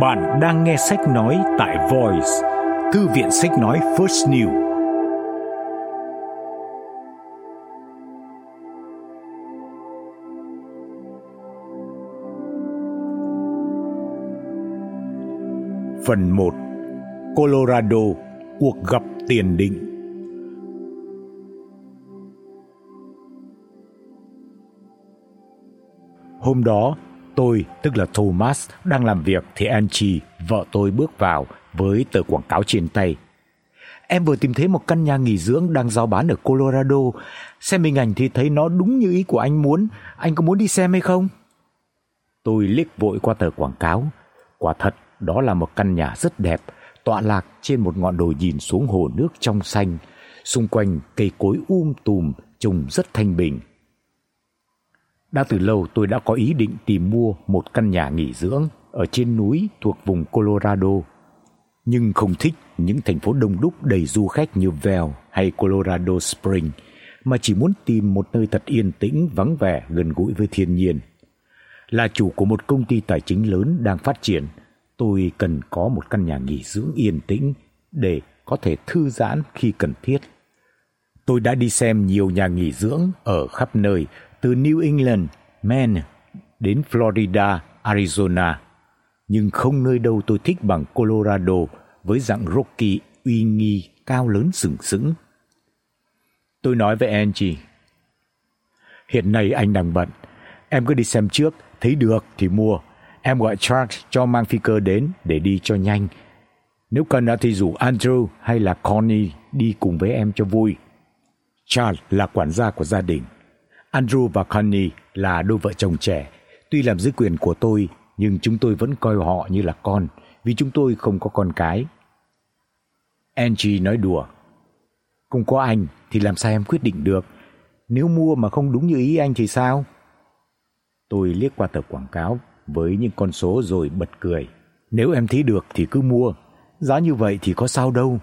Bạn đang nghe sách nói tại Voice, thư viện sách nói First New. Phần 1 Colorado Cuộc gặp tiền định Hôm đó, tôi, tức là Thomas, đang làm việc thì Angie, vợ tôi bước vào với tờ quảng cáo trên tay. Em vừa tìm thấy một căn nhà nghỉ dưỡng đang giao bán ở Colorado. Xem hình ảnh thì thấy nó đúng như ý của anh muốn. Anh có muốn đi xem hay không? Tôi liếc vội qua tờ quảng cáo. Quả thật, đó là một căn nhà rất đẹp, tọa lạc trên một ngọn đồi nhìn xuống hồ nước trong xanh. Xung quanh cây cối um tùm, trông rất thanh bình. Đã từ lâu tôi đã có ý định tìm mua một căn nhà nghỉ dưỡng ở trên núi thuộc vùng Colorado, nhưng không thích những thành phố đông đúc đầy du khách như Vail hay Colorado Springs, mà chỉ muốn tìm một nơi thật yên tĩnh, vắng vẻ, gần gũi với thiên nhiên. Là chủ của một công ty tài chính lớn đang phát triển, tôi cần có một căn nhà nghỉ dưỡng yên tĩnh để có thể thư giãn khi cần thiết. Tôi đã đi xem nhiều nhà nghỉ dưỡng ở khắp nơi từ New England, Maine đến Florida, Arizona, nhưng không nơi đâu tôi thích bằng Colorado với dạng Rocky uy nghi cao lớn sừng sững. Tôi nói với Angie, hiện nay anh đang bận, em cứ đi xem trước, thấy được thì mua. Em gọi Charles cho mang phi cơ đến để đi cho nhanh. Nếu cần thì rủ Andrew hay là Connie đi cùng với em cho vui. Charles là quản gia của gia đình. Andrew và Connie là đôi vợ chồng trẻ, tuy làm dưới quyền của tôi nhưng chúng tôi vẫn coi họ như là con vì chúng tôi không có con cái. Angie nói đùa. Không có anh thì làm sao em quyết định được? Nếu mua mà không đúng như ý anh thì sao? Tôi liếc qua tờ quảng cáo với những con số rồi bật cười. Nếu em thấy được thì cứ mua, giá như vậy thì có sao đâu.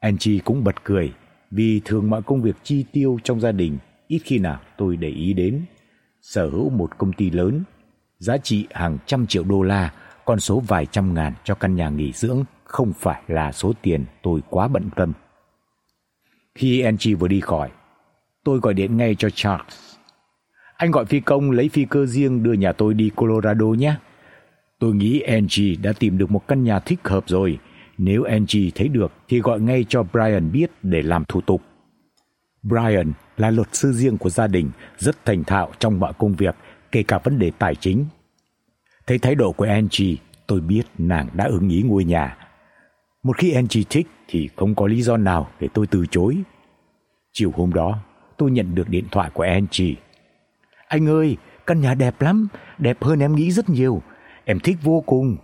Angie cũng bật cười vì thường mọi công việc chi tiêu trong gia đình ít khi nào tôi để ý đến. Sở hữu một công ty lớn, giá trị hàng trăm triệu đô la, con số vài trăm ngàn cho căn nhà nghỉ dưỡng không phải là số tiền tôi quá bận tâm. Khi Angie vừa đi khỏi, tôi gọi điện ngay cho Charles. Anh gọi phi công lấy phi cơ riêng đưa nhà tôi đi Colorado nhé. Tôi nghĩ Angie đã tìm được một căn nhà thích hợp rồi. Nếu Angie thấy được thì gọi ngay cho Brian biết để làm thủ tục. Brian là luật sư riêng của gia đình, rất thành thạo trong mọi công việc, kể cả vấn đề tài chính. Thấy thái độ của Angie, tôi biết nàng đã ưng ý ngôi nhà. Một khi Angie thích thì không có lý do nào để tôi từ chối. Chiều hôm đó, tôi nhận được điện thoại của Angie. Anh ơi, căn nhà đẹp lắm, đẹp hơn em nghĩ rất nhiều. Em thích vô cùng.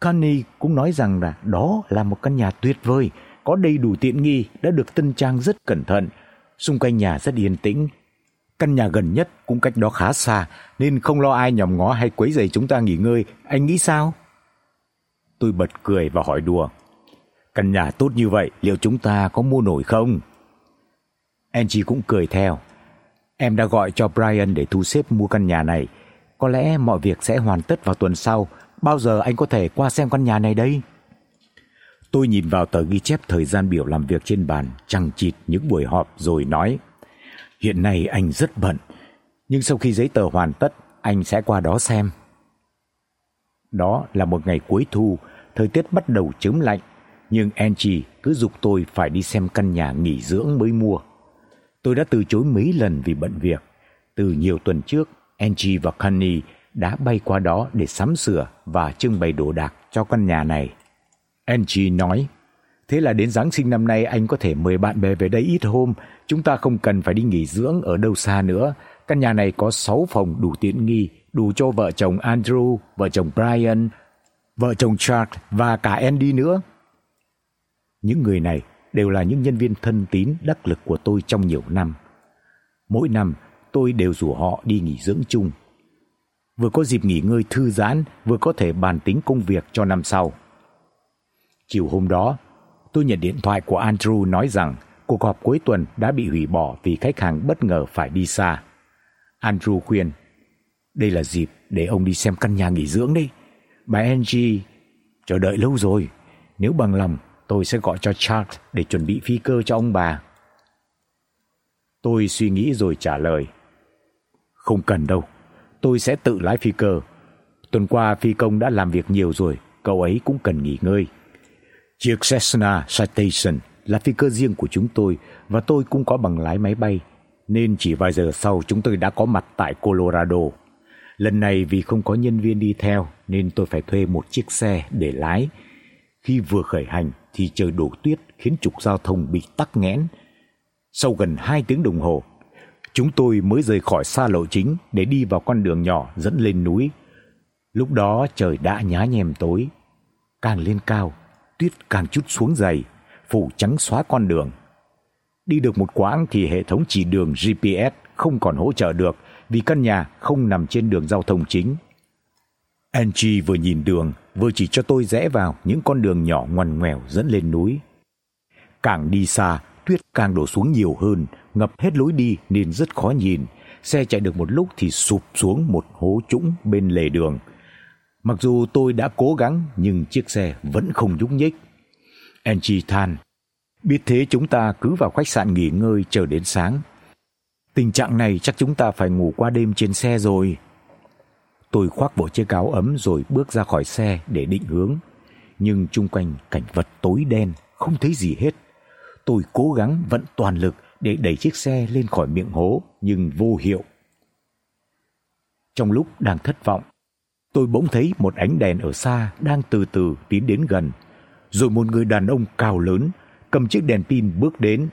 Connie cũng nói rằng là đó là một căn nhà tuyệt vời, có đầy đủ tiện nghi, đã được tân trang rất cẩn thận, xung quanh nhà rất yên tĩnh. Căn nhà gần nhất cũng cách đó khá xa nên không lo ai nhòm ngó hay quấy rầy chúng ta nghỉ ngơi, anh nghĩ sao? Tôi bật cười và hỏi đùa. Căn nhà tốt như vậy, liệu chúng ta có mua nổi không? Angie cũng cười theo. Em đã gọi cho Brian để thu xếp mua căn nhà này. Có lẽ mọi việc sẽ hoàn tất vào tuần sau. Bao giờ anh có thể qua xem căn nhà này đây? Tôi nhìn vào tờ ghi chép thời gian biểu làm việc trên bàn, chằng chịt những buổi họp rồi nói: "Hiện nay anh rất bận, nhưng sau khi giấy tờ hoàn tất, anh sẽ qua đó xem." Đó là một ngày cuối thu, thời tiết bắt đầu chớm lạnh, nhưng Angie cứ dục tôi phải đi xem căn nhà nghỉ dưỡng mới mua. Tôi đã từ chối mấy lần vì bận việc. Từ nhiều tuần trước, Angie và Connie đã bay qua đó để sắm sửa và trưng bày đồ đạc cho căn nhà này. Angie nói, thế là đến Giáng sinh năm nay anh có thể mời bạn bè về đây ít hôm, chúng ta không cần phải đi nghỉ dưỡng ở đâu xa nữa. Căn nhà này có 6 phòng đủ tiện nghi, đủ cho vợ chồng Andrew, vợ chồng Brian, vợ chồng Charles và cả Andy nữa. Những người này đều là những nhân viên thân tín đắc lực của tôi trong nhiều năm. Mỗi năm tôi đều rủ họ đi nghỉ dưỡng chung. Vừa có dịp nghỉ ngơi thư giãn, vừa có thể bàn tính công việc cho năm sau. Chiều hôm đó, tôi nhận điện thoại của Andrew nói rằng cuộc họp cuối tuần đã bị hủy bỏ vì khách hàng bất ngờ phải đi xa. Andrew khuyên, đây là dịp để ông đi xem căn nhà nghỉ dưỡng đi. Bà Angie, chờ đợi lâu rồi. Nếu bằng lòng, tôi sẽ gọi cho Charles để chuẩn bị phi cơ cho ông bà. Tôi suy nghĩ rồi trả lời. Không cần đâu, tôi sẽ tự lái phi cơ. Tuần qua phi công đã làm việc nhiều rồi, cậu ấy cũng cần nghỉ ngơi. Chiếc Cessna Citation là phi cơ riêng của chúng tôi và tôi cũng có bằng lái máy bay, nên chỉ vài giờ sau chúng tôi đã có mặt tại Colorado. Lần này vì không có nhân viên đi theo nên tôi phải thuê một chiếc xe để lái. Khi vừa khởi hành thì trời đổ tuyết khiến trục giao thông bị tắc nghẽn. Sau gần 2 tiếng đồng hồ, chúng tôi mới rời khỏi xa lộ chính để đi vào con đường nhỏ dẫn lên núi. Lúc đó trời đã nhá nhem tối, càng lên cao, tuyết càng chút xuống dày, phủ trắng xóa con đường. Đi được một quãng thì hệ thống chỉ đường GPS không còn hỗ trợ được vì căn nhà không nằm trên đường giao thông chính. Angie vừa nhìn đường, vừa chỉ cho tôi rẽ vào những con đường nhỏ ngoằn ngoèo dẫn lên núi. Càng đi xa, tuyết càng đổ xuống nhiều hơn, ngập hết lối đi nên rất khó nhìn. Xe chạy được một lúc thì sụp xuống một hố trũng bên lề đường. Mặc dù tôi đã cố gắng nhưng chiếc xe vẫn không nhúc nhích. Angie than, biết thế chúng ta cứ vào khách sạn nghỉ ngơi chờ đến sáng. Tình trạng này chắc chúng ta phải ngủ qua đêm trên xe rồi. Tôi khoác bộ chiếc áo ấm rồi bước ra khỏi xe để định hướng, nhưng chung quanh cảnh vật tối đen, không thấy gì hết. Tôi cố gắng vận toàn lực để đẩy chiếc xe lên khỏi miệng hố nhưng vô hiệu. Trong lúc đang thất vọng, tôi bỗng thấy một ánh đèn ở xa đang từ từ tiến đến gần, rồi một người đàn ông cao lớn cầm chiếc đèn pin bước đến.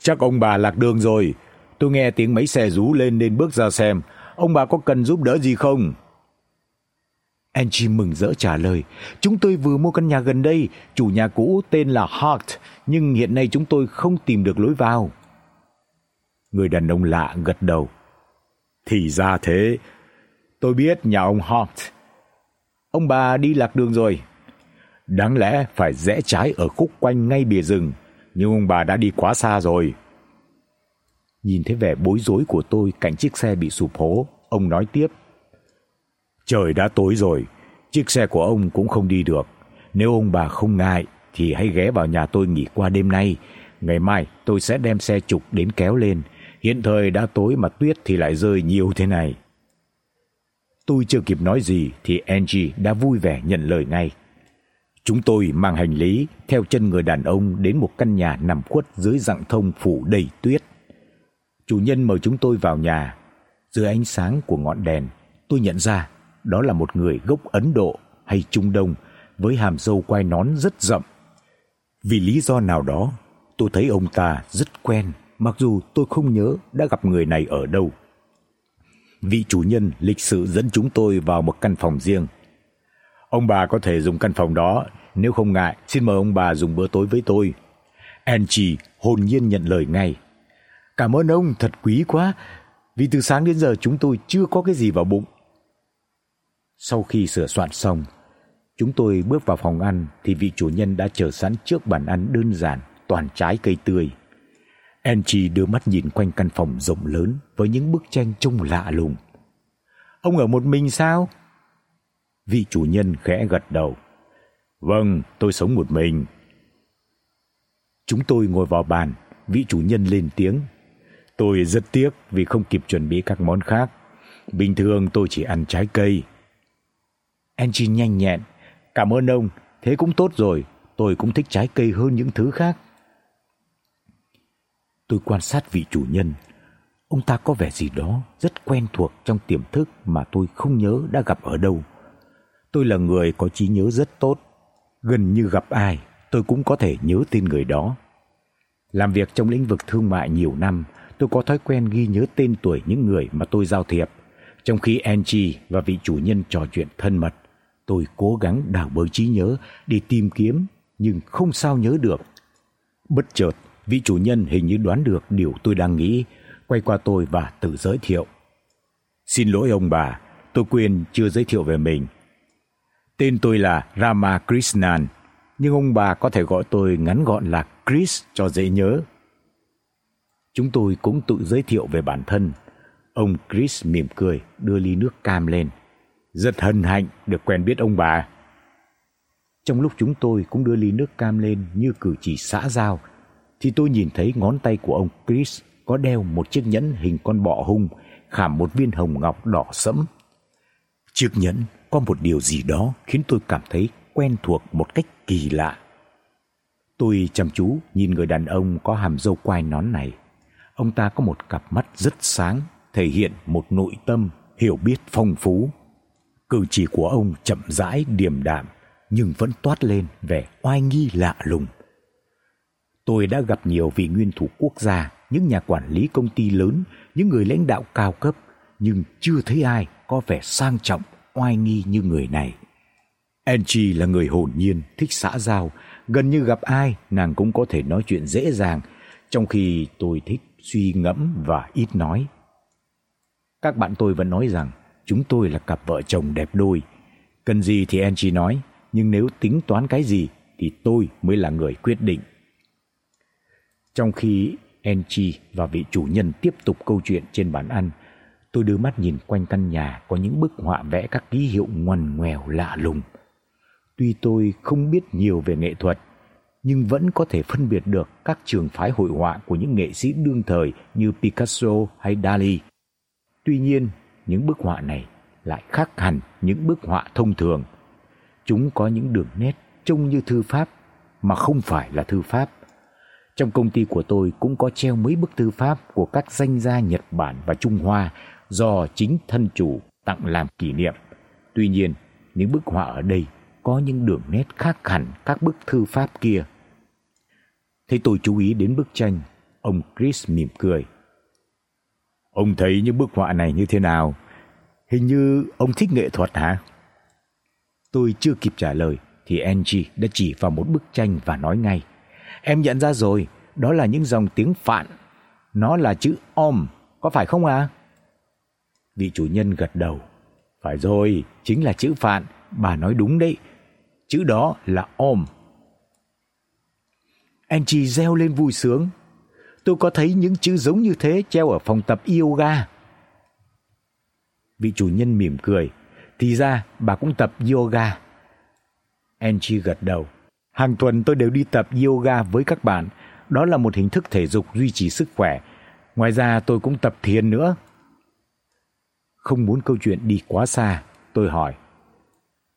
Chắc ông bà lạc đường rồi, tôi nghe tiếng máy xe rú lên nên bước ra xem, ông bà có cần giúp đỡ gì không? Angie mừng rỡ trả lời, chúng tôi vừa mua căn nhà gần đây, chủ nhà cũ tên là Hart, nhưng hiện nay chúng tôi không tìm được lối vào. Người đàn ông lạ gật đầu. Thì ra thế, tôi biết nhà ông Hart. Ông bà đi lạc đường rồi. Đáng lẽ phải rẽ trái ở khúc quanh ngay bìa rừng, nhưng ông bà đã đi quá xa rồi. Nhìn thấy vẻ bối rối của tôi cạnh chiếc xe bị sụp hố, ông nói tiếp: "Trời đã tối rồi, chiếc xe của ông cũng không đi được. Nếu ông bà không ngại thì hãy ghé vào nhà tôi nghỉ qua đêm nay, ngày mai tôi sẽ đem xe trục đến kéo lên. Hiện thời đã tối mà tuyết thì lại rơi nhiều thế này." Tôi chưa kịp nói gì thì Angie đã vui vẻ nhận lời ngay. Chúng tôi mang hành lý theo chân người đàn ông đến một căn nhà nằm khuất dưới rặng thông phủ đầy tuyết. Chủ nhân mời chúng tôi vào nhà. Dưới ánh sáng của ngọn đèn, tôi nhận ra đó là một người gốc Ấn Độ hay Trung Đông với hàm râu quai nón rất rậm. Vì lý do nào đó, tôi thấy ông ta rất quen, mặc dù tôi không nhớ đã gặp người này ở đâu. Vị chủ nhân lịch sự dẫn chúng tôi vào một căn phòng riêng. Ông bà có thể dùng căn phòng đó, nếu không ngại, xin mời ông bà dùng bữa tối với tôi. Angie hồn nhiên nhận lời ngay. Cảm ơn ông, thật quý quá, vì từ sáng đến giờ chúng tôi chưa có cái gì vào bụng. Sau khi sửa soạn xong, chúng tôi bước vào phòng ăn thì vị chủ nhân đã chờ sẵn trước bàn ăn đơn giản, toàn trái cây tươi. Angie đưa mắt nhìn quanh căn phòng rộng lớn với những bức tranh trông lạ lùng. Ông ở một mình sao? Vị chủ nhân khẽ gật đầu. Vâng, tôi sống một mình. Chúng tôi ngồi vào bàn, vị chủ nhân lên tiếng. Tôi rất tiếc vì không kịp chuẩn bị các món khác. Bình thường tôi chỉ ăn trái cây. Angie nhanh nhẹn, "Cảm ơn ông, thế cũng tốt rồi, tôi cũng thích trái cây hơn những thứ khác." Tôi quan sát vị chủ nhân. Ông ta có vẻ gì đó rất quen thuộc trong tiềm thức mà tôi không nhớ đã gặp ở đâu. Tôi là người có trí nhớ rất tốt, gần như gặp ai, tôi cũng có thể nhớ tên người đó. Làm việc trong lĩnh vực thương mại nhiều năm, tôi có thói quen ghi nhớ tên tuổi những người mà tôi giao thiệp. Trong khi Angie và vị chủ nhân trò chuyện thân mật, tôi cố gắng đào bới trí nhớ để tìm kiếm nhưng không sao nhớ được. Bất chợt, vị chủ nhân hình như đoán được điều tôi đang nghĩ, quay qua tôi và tự giới thiệu. "Xin lỗi ông bà, tôi quên chưa giới thiệu về mình. Tên tôi là Rama Krishnan, nhưng ông bà có thể gọi tôi ngắn gọn là Chris cho dễ nhớ." Chúng tôi cũng tự giới thiệu về bản thân. Ông Chris mỉm cười đưa ly nước cam lên. Rất hân hạnh được quen biết ông bà. Trong lúc chúng tôi cũng đưa ly nước cam lên như cử chỉ xã giao thì tôi nhìn thấy ngón tay của ông Chris có đeo một chiếc nhẫn hình con bọ hung khảm một viên hồng ngọc đỏ sẫm. Chiếc nhẫn có một điều gì đó khiến tôi cảm thấy quen thuộc một cách kỳ lạ. Tôi chăm chú nhìn người đàn ông có hàm râu quai nón này. Ông ta có một cặp mắt rất sáng, thể hiện một nội tâm hiểu biết phong phú. Cử chỉ của ông chậm rãi điềm đạm nhưng vẫn toát lên vẻ oai nghi lạ lùng. Tôi đã gặp nhiều vị nguyên thủ quốc gia, những nhà quản lý công ty lớn, những người lãnh đạo cao cấp, nhưng chưa thấy ai có vẻ sang trọng, oai nghi như người này. Angie là người hồn nhiên, thích xã giao, gần như gặp ai nàng cũng có thể nói chuyện dễ dàng, trong khi tôi thích suy ngẫm và ít nói. Các bạn tôi vẫn nói rằng chúng tôi là cặp vợ chồng đẹp đôi. Cần gì thì Angie nói, nhưng nếu tính toán cái gì thì tôi mới là người quyết định. Trong khi Angie và vị chủ nhân tiếp tục câu chuyện trên bàn ăn, tôi đưa mắt nhìn quanh căn nhà có những bức họa vẽ các ký hiệu ngoằn ngoèo lạ lùng. Tuy tôi không biết nhiều về nghệ thuật, nhưng vẫn có thể phân biệt được các trường phái hội họa của những nghệ sĩ đương thời như Picasso hay Dali. Tuy nhiên, những bức họa này lại khác hẳn những bức họa thông thường. Chúng có những đường nét trông như thư pháp mà không phải là thư pháp. Trong công ty của tôi cũng có treo mấy bức thư pháp của các danh gia Nhật Bản và Trung Hoa do chính thân chủ tặng làm kỷ niệm. Tuy nhiên, những bức họa ở đây có những đường nét khác hẳn các bức thư pháp kia. Thấy tôi chú ý đến bức tranh, ông Chris mỉm cười. Ông thấy những bức họa này như thế nào? Hình như ông thích nghệ thuật hả? Tôi chưa kịp trả lời thì Angie đã chỉ vào một bức tranh và nói ngay: "Em nhận ra rồi, đó là những dòng tiếng Phạn. Nó là chữ Om, có phải không à?" Vị chủ nhân gật đầu. "Phải rồi, chính là chữ Phạn, bà nói đúng đấy. Chữ đó là Om." Angie reo lên vui sướng. Tôi có thấy những chữ giống như thế treo ở phòng tập yoga. Vị chủ nhân mỉm cười, thì ra bà cũng tập yoga. Angie gật đầu. Hàng tuần tôi đều đi tập yoga với các bạn, đó là một hình thức thể dục duy trì sức khỏe. Ngoài ra tôi cũng tập thiền nữa. Không muốn câu chuyện đi quá xa, tôi hỏi.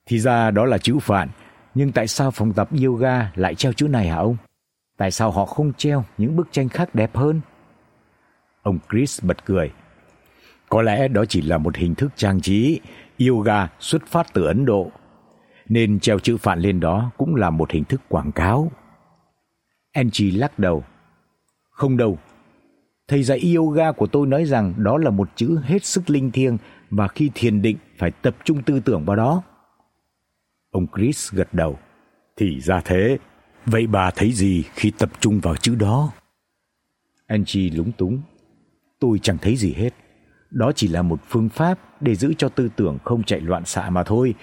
Thì ra đó là chữ Phạn, nhưng tại sao phòng tập yoga lại treo chữ này hả ông? Tại sao họ không treo những bức tranh khác đẹp hơn? Ông Chris bật cười. Có lẽ đó chỉ là một hình thức trang trí, yoga xuất phát từ Ấn Độ, nên treo chữ phản lên đó cũng là một hình thức quảng cáo. Angie lắc đầu. Không đâu. Thầy dạy yoga của tôi nói rằng đó là một chữ hết sức linh thiêng và khi thiền định phải tập trung tư tưởng vào đó. Ông Chris gật đầu. Thì ra thế. Vậy bà thấy gì khi tập trung vào chữ đó? Angie lúng túng. Tôi chẳng thấy gì hết. Đó chỉ là một phương pháp để giữ cho tư tưởng không chạy loạn xạ mà thôi.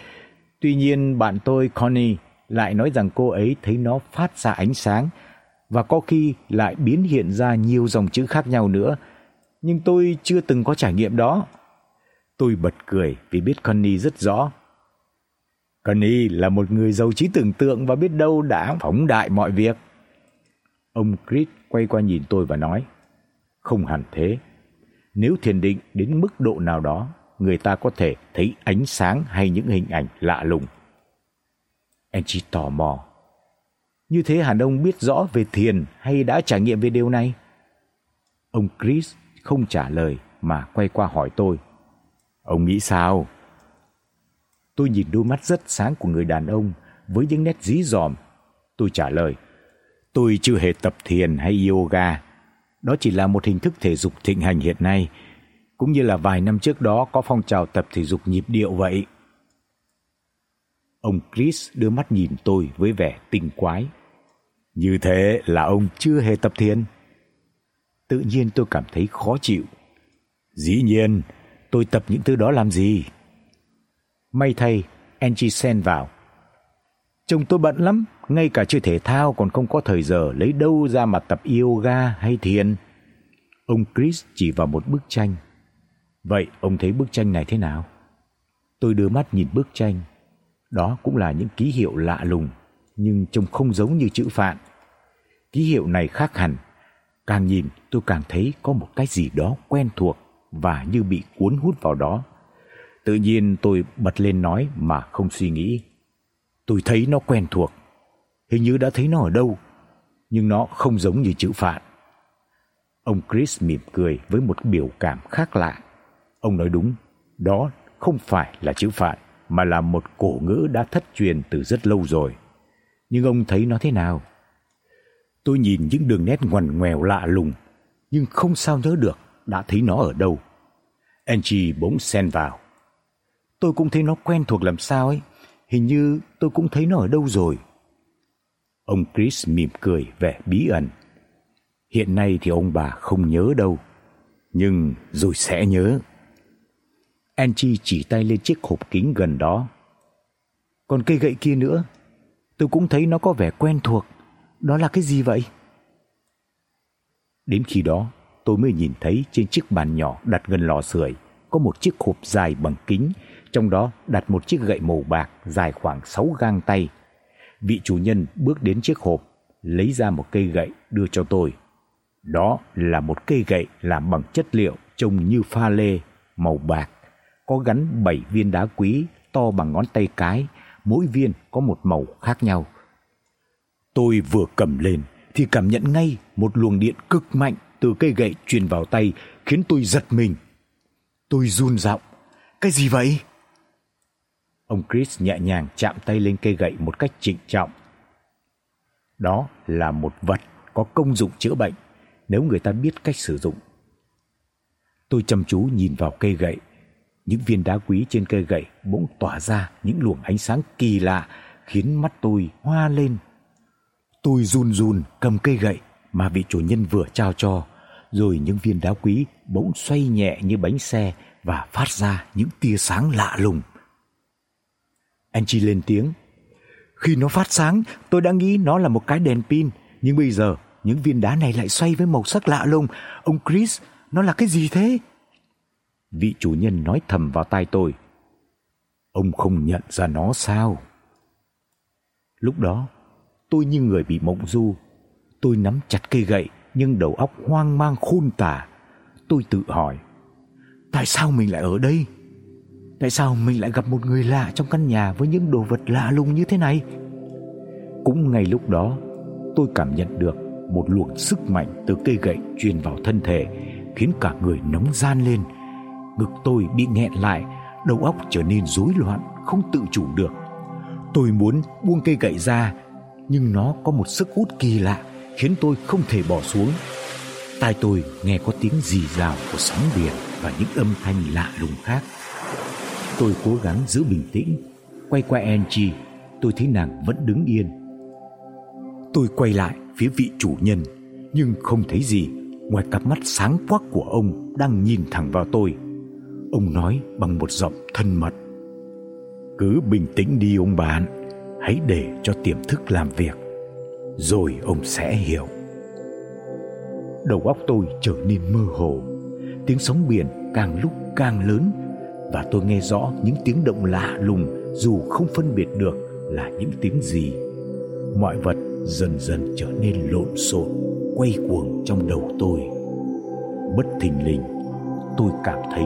Tuy nhiên bạn tôi Connie lại nói rằng cô ấy thấy nó phát ra ánh sáng và có khi lại biến hiện ra nhiều dòng chữ khác nhau nữa. Nhưng tôi chưa từng có trải nghiệm đó. Tôi bật cười vì biết Connie rất rõ Connie là một người giàu trí tưởng tượng và biết đâu đã phóng đại mọi việc. Ông Chris quay qua nhìn tôi và nói, không hẳn thế. Nếu thiền định đến mức độ nào đó, người ta có thể thấy ánh sáng hay những hình ảnh lạ lùng. Angie tò mò. Như thế hẳn ông biết rõ về thiền hay đã trải nghiệm về điều này? Ông Chris không trả lời mà quay qua hỏi tôi. Ông nghĩ sao? Tôi nhìn đôi mắt rất sáng của người đàn ông với những nét dí dòm. Tôi trả lời: "Tôi chưa hề tập thiền hay yoga, đó chỉ là một hình thức thể dục thịnh hành hiện nay, cũng như là vài năm trước đó có phong trào tập thể dục nhịp điệu vậy." Ông Chris đưa mắt nhìn tôi với vẻ tinh quái. Như thế là ông chưa hề tập thiền. Tự nhiên tôi cảm thấy khó chịu. Dĩ nhiên, tôi tập những thứ đó làm gì? May thay, Angie xen vào. Chồng tôi bận lắm, ngay cả chơi thể thao còn không có thời giờ lấy đâu ra mà tập yoga hay thiền. Ông Chris chỉ vào một bức tranh. Vậy ông thấy bức tranh này thế nào? Tôi đưa mắt nhìn bức tranh. Đó cũng là những ký hiệu lạ lùng, nhưng trông không giống như chữ phạn. Ký hiệu này khác hẳn. Càng nhìn tôi càng thấy có một cái gì đó quen thuộc và như bị cuốn hút vào đó. Tự nhiên tôi bật lên nói mà không suy nghĩ. Tôi thấy nó quen thuộc. Hình như đã thấy nó ở đâu, nhưng nó không giống như chữ phạn. Ông Chris mỉm cười với một biểu cảm khác lạ. Ông nói đúng, đó không phải là chữ phạn mà là một cổ ngữ đã thất truyền từ rất lâu rồi. Nhưng ông thấy nó thế nào? Tôi nhìn những đường nét ngoằn ngoèo lạ lùng, nhưng không sao nhớ được đã thấy nó ở đâu. Angie bỗng xen vào. Tôi cũng thấy nó quen thuộc làm sao ấy, hình như tôi cũng thấy nó ở đâu rồi. Ông Chris mỉm cười vẻ bí ẩn. Hiện nay thì ông bà không nhớ đâu, nhưng rồi sẽ nhớ. Angie chỉ tay lên chiếc hộp kính gần đó. Còn cây gậy kia nữa, tôi cũng thấy nó có vẻ quen thuộc. Đó là cái gì vậy? Đến khi đó, tôi mới nhìn thấy trên chiếc bàn nhỏ đặt gần lò sưởi có một chiếc hộp dài bằng kính, trong đó đặt một chiếc gậy màu bạc dài khoảng 6 gang tay. Vị chủ nhân bước đến chiếc hộp, lấy ra một cây gậy đưa cho tôi. Đó là một cây gậy làm bằng chất liệu trông như pha lê, màu bạc, có gắn 7 viên đá quý to bằng ngón tay cái, mỗi viên có một màu khác nhau. Tôi vừa cầm lên thì cảm nhận ngay một luồng điện cực mạnh từ cây gậy truyền vào tay, khiến tôi giật mình. Tôi run giọng, "Cái gì vậy?" Ông Chris nhẹ nhàng chạm tay lên cây gậy một cách trịnh trọng. Đó là một vật có công dụng chữa bệnh nếu người ta biết cách sử dụng. Tôi chăm chú nhìn vào cây gậy, những viên đá quý trên cây gậy bỗng tỏa ra những luồng ánh sáng kỳ lạ khiến mắt tôi hoa lên. Tôi run run cầm cây gậy mà vị chủ nhân vừa trao cho, rồi những viên đá quý bỗng xoay nhẹ như bánh xe và phát ra những tia sáng lạ lùng. Angie lên tiếng. Khi nó phát sáng, tôi đã nghĩ nó là một cái đèn pin, nhưng bây giờ những viên đá này lại xoay với màu sắc lạ lùng. Ông Chris, nó là cái gì thế? Vị chủ nhân nói thầm vào tai tôi. Ông không nhận ra nó sao? Lúc đó, tôi như người bị mộng du. Tôi nắm chặt cây gậy nhưng đầu óc hoang mang khôn tả. Tôi tự hỏi, tại sao mình lại ở đây? Tại sao mình lại gặp một người lạ trong căn nhà với những đồ vật lạ lùng như thế này? Cũng ngay lúc đó, tôi cảm nhận được một luồng sức mạnh từ cây gậy truyền vào thân thể, khiến cả người nóng gian lên. Ngực tôi bị nghẹn lại, đầu óc trở nên rối loạn, không tự chủ được. Tôi muốn buông cây gậy ra, nhưng nó có một sức hút kỳ lạ khiến tôi không thể bỏ xuống. Tai tôi nghe có tiếng rì rào của sóng biển và những âm thanh lạ lùng khác. Tôi cố gắng giữ bình tĩnh, quay qua Angie, tôi thấy nàng vẫn đứng yên. Tôi quay lại phía vị chủ nhân, nhưng không thấy gì ngoài cặp mắt sáng quắc của ông đang nhìn thẳng vào tôi. Ông nói bằng một giọng thân mật: "Cứ bình tĩnh đi ông bạn, hãy để cho tiềm thức làm việc, rồi ông sẽ hiểu." Đầu óc tôi trở nên mơ hồ, tiếng sóng biển càng lúc càng lớn và tôi nghe rõ những tiếng động lạ lùng dù không phân biệt được là những tiếng gì. Mọi vật dần dần trở nên lộn xộn, quay cuồng trong đầu tôi. Bất thình lình, tôi cảm thấy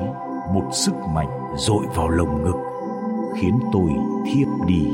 một sức mạnh dội vào lồng ngực, khiến tôi thiếp đi.